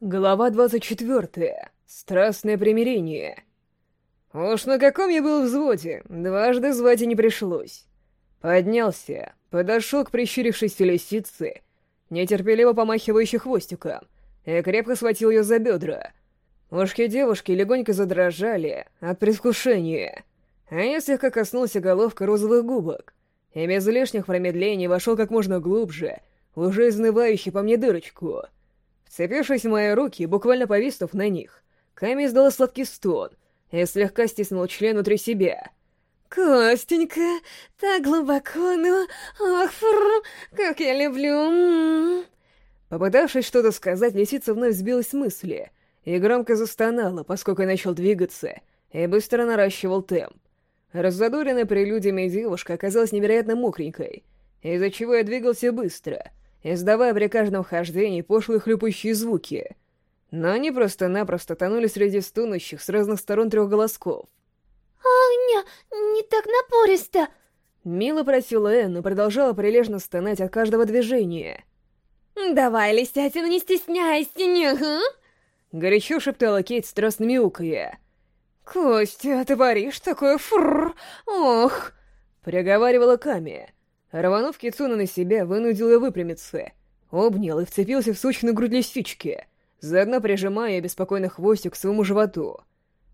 Глава 24. Страстное примирение. Уж на каком я был взводе, дважды звать и не пришлось. Поднялся, подошел к прищурившейся лисице, нетерпеливо помахивающей хвостиком, и крепко схватил ее за бедра. Ушки девушки легонько задрожали от предвкушения, а я слегка коснулся головкой розовых губок, и без лишних промедлений вошел как можно глубже, уже изнывающий по мне дырочку — Вцепившись в мои руки, буквально повиснув на них, Ками издала сладкий стон и слегка стиснул член внутри себя. «Костенька, так глубоко, ну... Ох, фррр, как я люблю...» Попытавшись что-то сказать, лисица вновь сбилась с мысли и громко застонала, поскольку начал двигаться и быстро наращивал темп. Раззадоренная прелюдиями девушка оказалась невероятно мокренькой, из-за чего я двигался быстро — издавая при каждом хождении пошлые хлюпающие звуки. Но они просто-напросто тонули среди стонущих с разных сторон трех голосков. «А, не, не так напористо!» Мило просила Энн и продолжала прилежно стонать от каждого движения. «Давай, лисятина, не стесняйся, не, а?» Горячо шептала Кейт, страстно мяукая. «Костя, ты варишь такое фррр, ох!» Приговаривала Ками. Рванув Кицуна на себя, вынудил ее выпрямиться. Обнял и вцепился в сучную грудь лисички, заодно прижимая беспокойно хвостик к своему животу.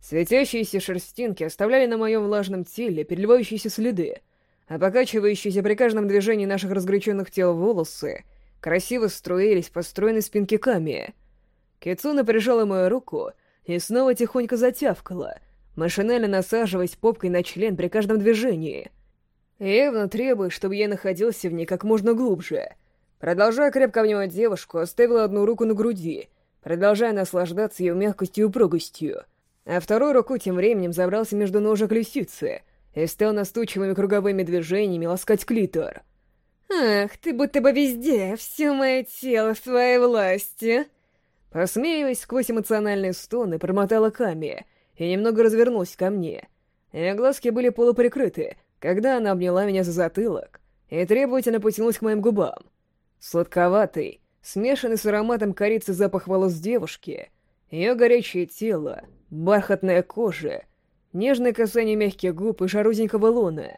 Светящиеся шерстинки оставляли на моем влажном теле переливающиеся следы, а покачивающиеся при каждом движении наших разгоряченных тел волосы красиво струились по стройной спинке Ками. Кицуна прижала мою руку и снова тихонько затявкала, машинально насаживаясь попкой на член при каждом движении — Явно требует, чтобы я находился в ней как можно глубже. Продолжая крепко обнимать девушку, оставила одну руку на груди, продолжая наслаждаться ее мягкостью и упругостью, а второй руку тем временем забрался между ножек лисицы и стал настучивыми круговыми движениями ласкать клитор. «Ах, ты будто бы везде, все мое тело в твоей власти!» Посмеиваясь сквозь эмоциональные стоны, промотала Ками и немного развернулась ко мне. Ее глазки были полуприкрыты, когда она обняла меня за затылок и требовательно потянулась к моим губам. Сладковатый, смешанный с ароматом корицы запах волос девушки, ее горячее тело, бархатная кожа, нежное касание мягких губ и жарузенького луна.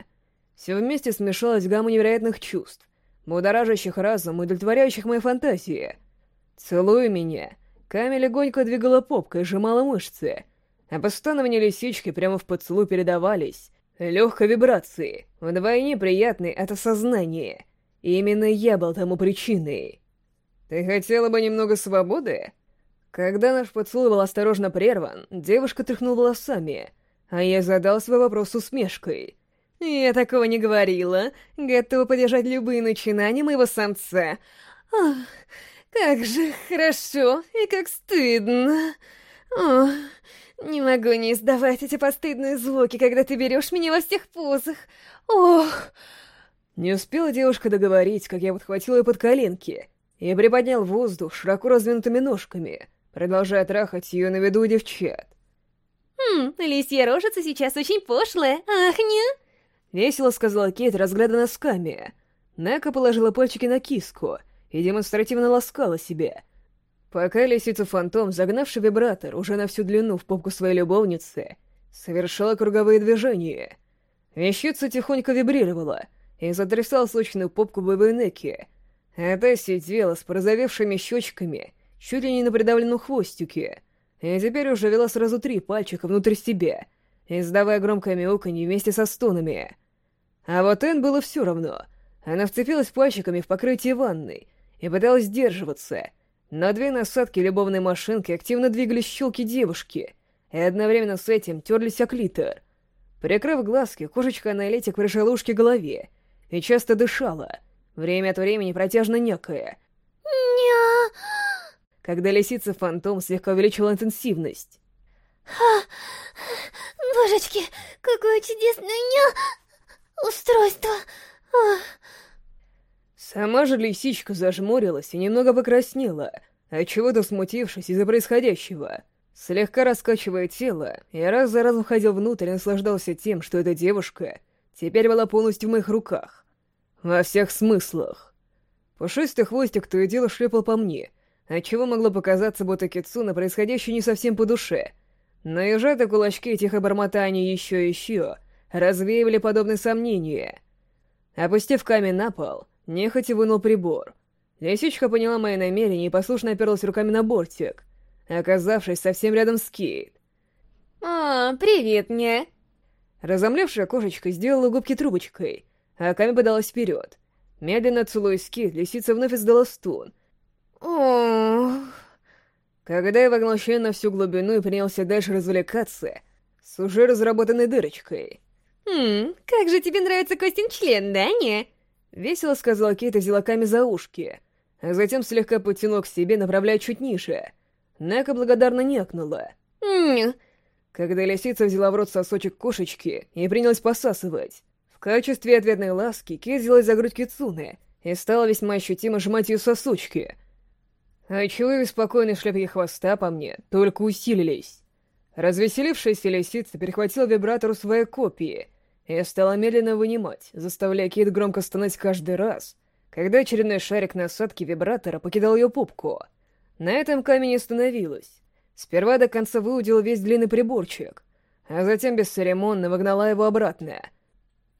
Все вместе смешалось в гамму невероятных чувств, будоражащих разум и удовлетворяющих мои фантазии. Целуя меня, Ками легонько двигала попкой сжимала мышцы, а постановления лисички прямо в поцелуй передавались, легкой вибрации, вдвойне приятной от осознания. Именно я был тому причиной. Ты хотела бы немного свободы? Когда наш поцелуй был осторожно прерван, девушка тряхнула волосами, а я задал свой вопрос усмешкой. «Я такого не говорила. Готова поддержать любые начинания моего самца. Ах, как же хорошо и как стыдно. Ох, не могу не издавать эти постыдные звуки, когда ты берешь меня во всех позах. Ох!» Не успела девушка договорить, как я подхватил ее под коленки и приподнял воздух широко раздвинутыми ножками, продолжая трахать ее на виду у девчат. «Хм, лисья рожица сейчас очень пошлая, ах, не?» Весело сказала Кейт, разглядывая носками. Нека положила пальчики на киску и демонстративно ласкала себя, Пока лисица-фантом, загнавший вибратор уже на всю длину в попку своей любовницы, совершала круговые движения. Вещица тихонько вибрировала и затрясала сочную попку боевой Неки, а сидела с порозовевшими щечками чуть ли не на придавленном хвостике, и теперь уже вела сразу три пальчика внутрь себя, издавая громкое мяуканье вместе со стонами. А вот Энн было все равно. Она вцепилась пальчиками в покрытие ванной и пыталась сдерживаться — на две насадки любовной машинки активно двигались щелки девушки, и одновременно с этим терлись о клитор. Прикрыв глазки, кошечка-аналитик прижала ушки к голове и часто дышала, время от времени протяжно некая. «Ня...» Когда лисица-фантом слегка увеличила интенсивность. «Ха... Божечки, какое чудесное ня... устройство...» Ах. Сама же лисичка зажмурилась и немного покраснела, отчего-то смутившись из-за происходящего. Слегка раскачивая тело, я раз за разом ходил внутрь и наслаждался тем, что эта девушка теперь была полностью в моих руках. Во всех смыслах. Пушистый хвостик то и дело шлепал по мне, отчего могло показаться, будто Кицуна происходящее не совсем по душе. Но и сжатые кулачки и тихо бормотание еще и еще развеивали подобные сомнения. Опустив камень на пол, нехотя вынул прибор. Лисичка поняла мои намерения и послушно оперлась руками на бортик, оказавшись совсем рядом с Кейт. «О, привет, мне!» Разомлевшая кошечка сделала губки трубочкой, а Ками подалась вперед. Медленно целуясь Кейт, лисица вновь издала стон. Ох... Когда я вогнал член на всю глубину и принялся дальше развлекаться, с уже разработанной дырочкой. «Хм, как же тебе нравится Костин член, да, не?» Весело сказала Кейт и взяла Ками за ушки, а затем слегка потянул к себе, направляя чуть ниже. Нека благодарно някнула. «Ммм, когда лисица взяла в рот сосочек кошечки и принялась посасывать. В качестве ответной ласки Кей взялась за грудь Кицуны и стала весьма ощутимо сжимать ее сосочки. А чего беспокойные шляпки хвоста по мне только усилились. Развеселившаяся лисица перехватила вибратор у своей копии и стала медленно вынимать, заставляя Кейт громко стонать каждый раз, когда очередной шарик насадки вибратора покидал ее пупку. На этом камень остановилась. Сперва до конца выудил весь длинный приборчик, а затем бесцеремонно выгнала его обратно.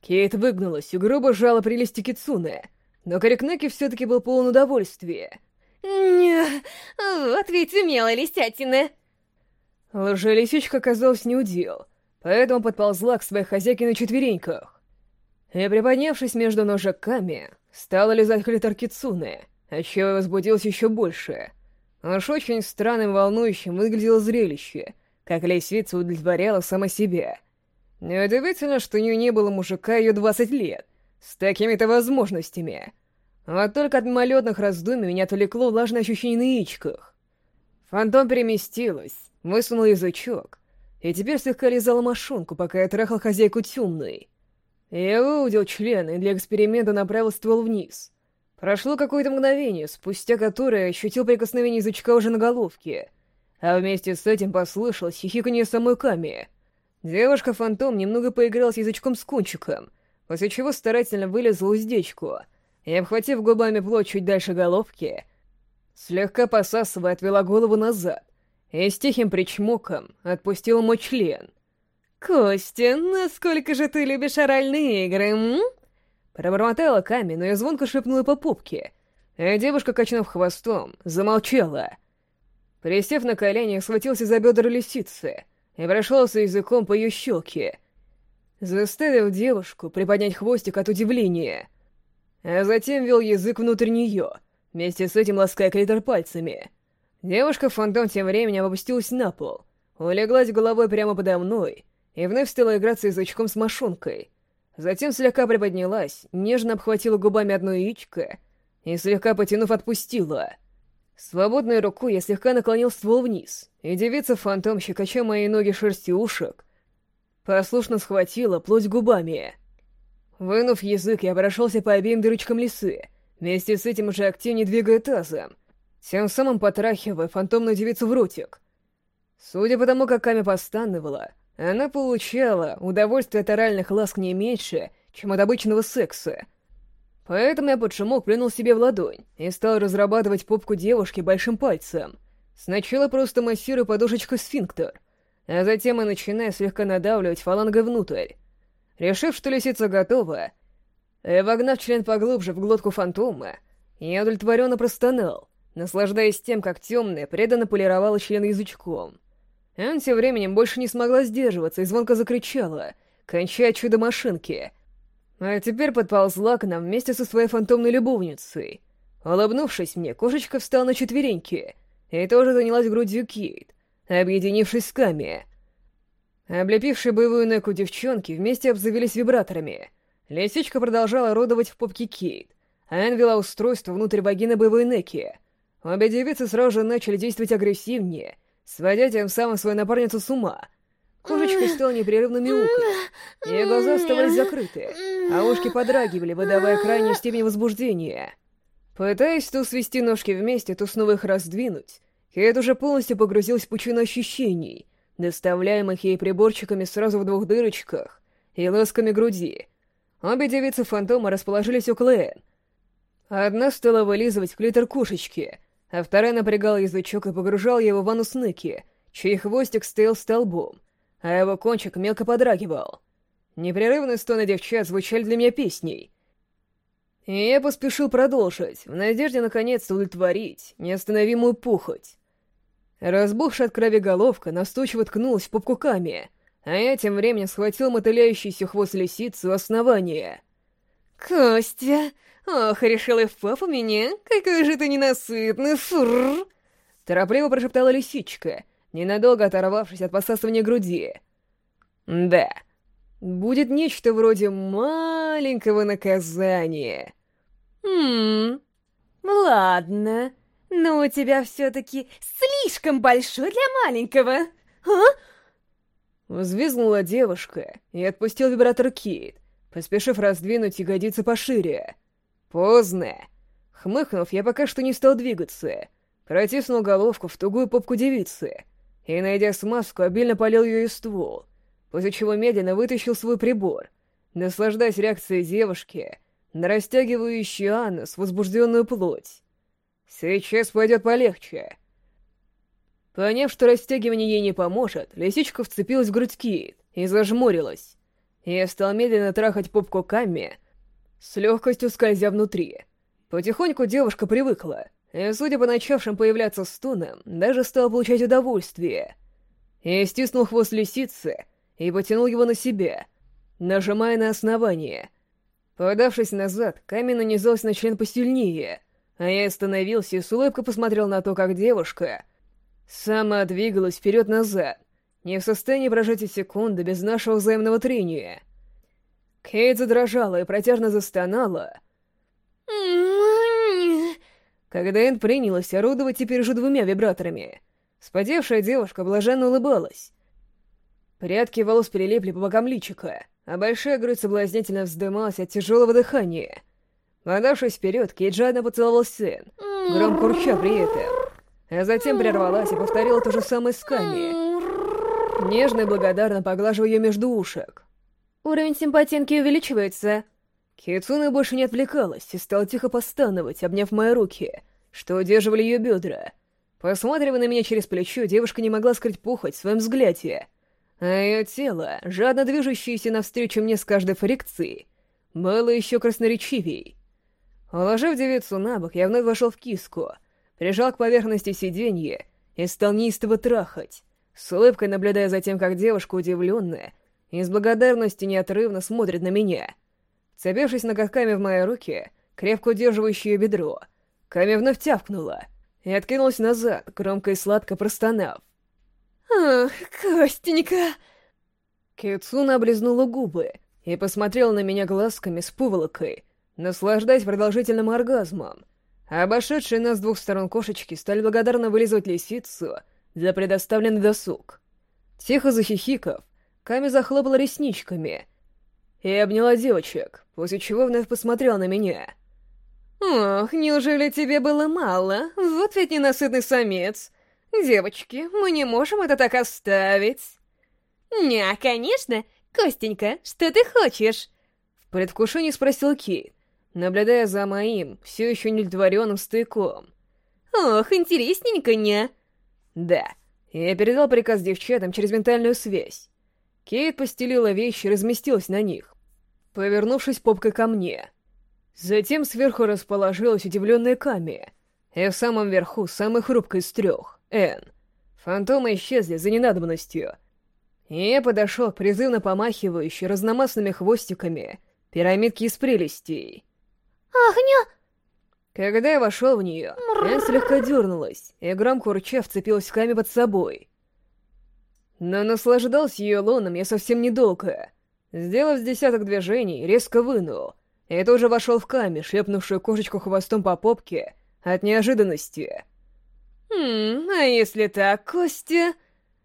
Кейт выгнулась и грубо сжала прелести Кицуны, но Корикнеки все-таки был полон удовольствия. «Не, вот ведь умела листятина!» Лжелисичка оказалась не удел, поэтому подползла к своей хозяйке на четвереньках. И, приподнявшись между ножаками, стала лизать клитор Кицуны, отчего возбудился еще больше. Уж очень странным волнующим выглядело зрелище, как лисица удовлетворяла сама себя. Неудивительно, что у нее не было мужика ее 20 лет, с такими-то возможностями. Вот только от мимолетных раздумий меня отвлекло влажное ощущение на яичках. Фантом переместилась, высунул язычок, и теперь слегка лизала мошонку, пока я трахал хозяйку темной. Я выудил член и для эксперимента направил ствол вниз — Прошло какое-то мгновение, спустя которое ощутил прикосновение язычка уже на головке, а вместе с этим послышалось хихиканье самой Ками. Девушка-фантом немного поиграла с язычком с кончиком, после чего старательно вылезла уздечку и, обхватив губами плоть чуть дальше головки, слегка посасывая, отвела голову назад и с тихим причмоком отпустила мой член. «Костя, насколько же ты любишь оральные игры, м?» Пробормотала Ками, но я звонко шепнула по пупке, а девушка, качнув хвостом, замолчала. Присев на колени, схватился за бедра лисицы и прошелся языком по ее щеке, заставил девушку приподнять хвостик от удивления, а затем вел язык внутрь нее, вместе с этим лаская клитор пальцами. Девушка-фантом тем временем опустилась на пол, улеглась головой прямо подо мной и вновь стала играться язычком с мошонкой — Затем слегка приподнялась, нежно обхватила губами одно яичко и, слегка потянув, отпустила. Свободной рукой я слегка наклонил ствол вниз, и девица-фантом, щекоча мои ноги шерстью ушек, послушно схватила плоть губами. Вынув язык, я прошелся по обеим дырочкам лисы, вместе с этим уже активнее двигая тазом, тем самым потрахивая фантомную девицу в ротик. Судя по тому, как Ками постановала, она получала удовольствие от оральных ласк не меньше, чем от обычного секса. Поэтому я под шумок плюнул себе в ладонь и стал разрабатывать попку девушки большим пальцем. Сначала просто массирую подушечку сфинктер, а затем и начинаю слегка надавливать фалангой внутрь. Решив, что лисица готова, и вогнав член поглубже в глотку фантома, я удовлетворенно простонал, наслаждаясь тем, как темная преданно полировала член язычком — Эн тем временем больше не смогла сдерживаться и звонко закричала, кончая чудо машинки. А теперь подползла к нам вместе со своей фантомной любовницей. Улыбнувшись мне, кошечка встала на четвереньки и тоже занялась грудью Кейт, объединившись с Ками. Облепившие боевую неку девчонки вместе обзавелись вибраторами. Лисичка продолжала родовать в попке Кейт, а Энн вела устройство внутрь вагины боевой неки. Обе девицы сразу же начали действовать агрессивнее — сводя тем самым свою напарницу с ума. Кошечка стала непрерывно мяукать. Ее глаза оставались закрыты, а ушки подрагивали, выдавая крайнюю степень возбуждения. Пытаясь то свести ножки вместе, то снова их раздвинуть, Кейт уже полностью погрузилась в пучину ощущений, доставляемых ей приборчиками сразу в двух дырочках и ласками груди. Обе девицы фантома расположились около Энн. Одна стала вылизывать клитор кошечки, а вторая напрягала язычок и погружала его в ванну Ныки, чей хвостик стоял столбом, а его кончик мелко подрагивал. Непрерывные стоны девчат звучали для меня песней. И я поспешил продолжить, в надежде наконец-то удовлетворить неостановимую пухоть. Разбухшая от крови головка настойчиво ткнулась в попку Ками, а я тем временем схватил мотыляющийся хвост лисицы у основания. «Костя! Ох, решила в папу меня? Какой же ты ненасытный, фурр!» Торопливо прошептала лисичка, ненадолго оторвавшись от посасывания груди. «Да, будет нечто вроде маленького наказания». «Хм, ладно, но у тебя все-таки слишком большой для маленького, а?» Взвизгнула девушка и отпустил вибратор Кейт, поспешив раздвинуть ягодицы пошире. Поздно. Хмыкнув, я пока что не стал двигаться. Протиснул головку в тугую попку девицы и, найдя смазку, обильно полил ее из ствол, после чего медленно вытащил свой прибор, наслаждаясь реакцией девушки на растягивающую анус возбужденную плоть. Сейчас пойдет полегче. Поняв, что растягивание ей не поможет, лисичка вцепилась в грудь Кит и зажмурилась. Я стал медленно трахать попку Камми, с легкостью скользя внутри. Потихоньку девушка привыкла, и, судя по начавшим появляться стонам, даже стала получать удовольствие. Я стиснул хвост лисицы и потянул его на себя, нажимая на основание. Подавшись назад, камень нанизался на член посильнее, а я остановился и с улыбкой посмотрел на то, как девушка — Сама двигалась вперед-назад, не в состоянии прожить и секунды без нашего взаимного трения. Кейт задрожала и протяжно застонала. Когда Энн принялась орудовать теперь уже двумя вибраторами, спотевшая девушка блаженно улыбалась. Прядки волос перелепли по бокам личика, а большая грудь соблазнительно вздымалась от тяжелого дыхания. Подавшись вперед, Кейт жадно поцеловал Сен, громко урча при этом а затем прервалась и повторила то же самое с Ками. Нежно и благодарно поглаживая ее между ушек. Уровень симпатинки увеличивается. Кицуна больше не отвлекалась и стала тихо постановать, обняв мои руки, что удерживали ее бедра. Посматривая на меня через плечо, девушка не могла скрыть пухоть в своем взгляде. А ее тело, жадно движущееся навстречу мне с каждой фрикцией, было еще красноречивей. Уложив девицу на бок, я вновь вошел в киску — прижал к поверхности сиденья и стал неистово трахать, с улыбкой наблюдая за тем, как девушка удивленная и с благодарностью неотрывно смотрит на меня. Цепившись ноготками в мои руки, крепко удерживающие бедро, Ками вновь тявкнула и откинулась назад, громко и сладко простонав. «Ах, Костенька!» Кицуна облизнула губы и посмотрела на меня глазками с пуволокой, наслаждаясь продолжительным оргазмом, Обошедшие нас с двух сторон кошечки стали благодарно вылизывать лисицу за предоставленный досуг. Тихо захихикав, Ками захлопала ресничками и обняла девочек, после чего вновь посмотрела на меня. «Ох, неужели тебе было мало? Вот ведь ненасытный самец. Девочки, мы не можем это так оставить». «Не, конечно. Костенька, что ты хочешь?» В предвкушении спросил Кейт наблюдая за моим, все еще неудовлетворенным стыком. «Ох, интересненько, не?» «Да». Я передал приказ девчатам через ментальную связь. Кейт постелила вещи и разместилась на них, повернувшись попкой ко мне. Затем сверху расположилась удивленная Ками, и в самом верху самый хрупкой из трех — Энн. Фантомы исчезли за ненадобностью. И я подошел к призывно помахивающей разномастными хвостиками пирамидке из прелестей. «Ах, не...» Когда я вошел в нее, Энн слегка дернулась, и громко урча вцепилась в Ками под собой. Но наслаждался ее лоном я совсем недолго. Сделав десяток движений, резко вынул, и тоже вошел в Ками, шлепнувшую кошечку хвостом по попке от неожиданности. «Хм, а если так, Костя...»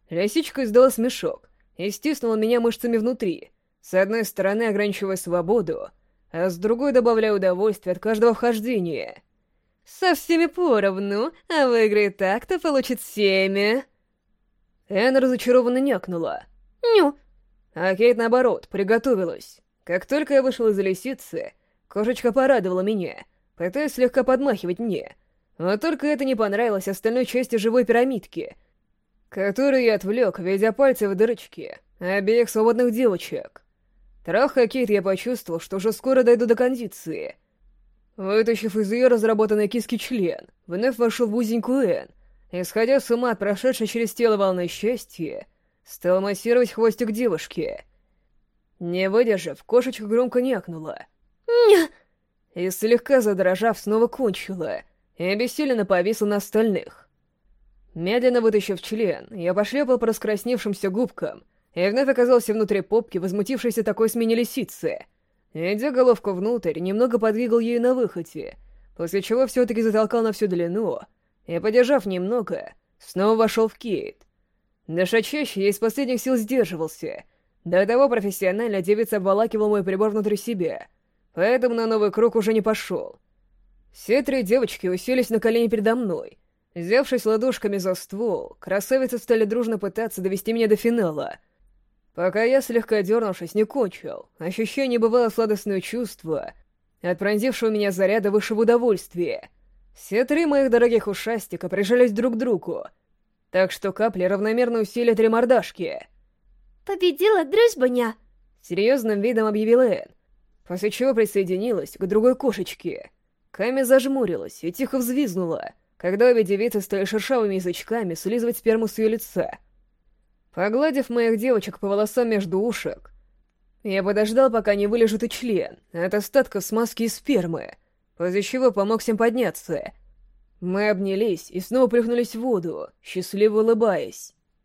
Лисичка издала смешок и стиснула меня мышцами внутри, с одной стороны ограничивая свободу, а с другой добавляю удовольствие от каждого вхождения. Со всеми поровну, а выиграет так, кто получит семя. Энн разочарованно някнула. Ню. А Кейт, наоборот, приготовилась. Как только я вышел из лисицы, кошечка порадовала меня, пытаясь слегка подмахивать мне. Но только это не понравилось остальной части живой пирамидки, которую я отвлек, ведя пальцы в дырочки обеих свободных девочек. Трахая Кейт, я почувствовал, что уже скоро дойду до кондиции. Вытащив из ее разработанной киски член, вновь вошел в узенькую Энн, и, сходя с ума от прошедшей через тело волны счастья, стал массировать хвостик девушки. Не выдержав, кошечка громко някнула. «Ня!» И слегка задрожав, снова кончила, и обессиленно повисла на остальных. Медленно вытащив член, я пошлепал по раскрасневшимся губкам и вновь оказался внутри попки, возмутившейся такой смене лисицы. Идя головку внутрь, немного подвигал ею на выходе, после чего все-таки затолкал на всю длину, и, подержав немного, снова вошел в Кейт. Дыша чаще, я из последних сил сдерживался. До того профессионально девица обволакивал мой прибор внутри себя, поэтому на новый круг уже не пошел. Все три девочки уселись на колени передо мной. Взявшись ладошками за ствол, красавицы стали дружно пытаться довести меня до финала — Пока я, слегка дернувшись, не кончил, ощущение бывало сладостное чувство от пронзившего меня заряда высшего удовольствия. Все три моих дорогих ушастика прижались друг к другу, так что капли равномерно усилили три мордашки. «Победила дружбаня!» — серьезным видом объявила Энн, после чего присоединилась к другой кошечке. Ками зажмурилась и тихо взвизгнула, когда обе девицы стали шершавыми язычками слизывать сперму с ее лица — Погладив моих девочек по волосам между ушек, я подождал, пока не вылежит и член от остатков смазки и спермы, после чего помог всем подняться. Мы обнялись и снова плюхнулись в воду, счастливо улыбаясь.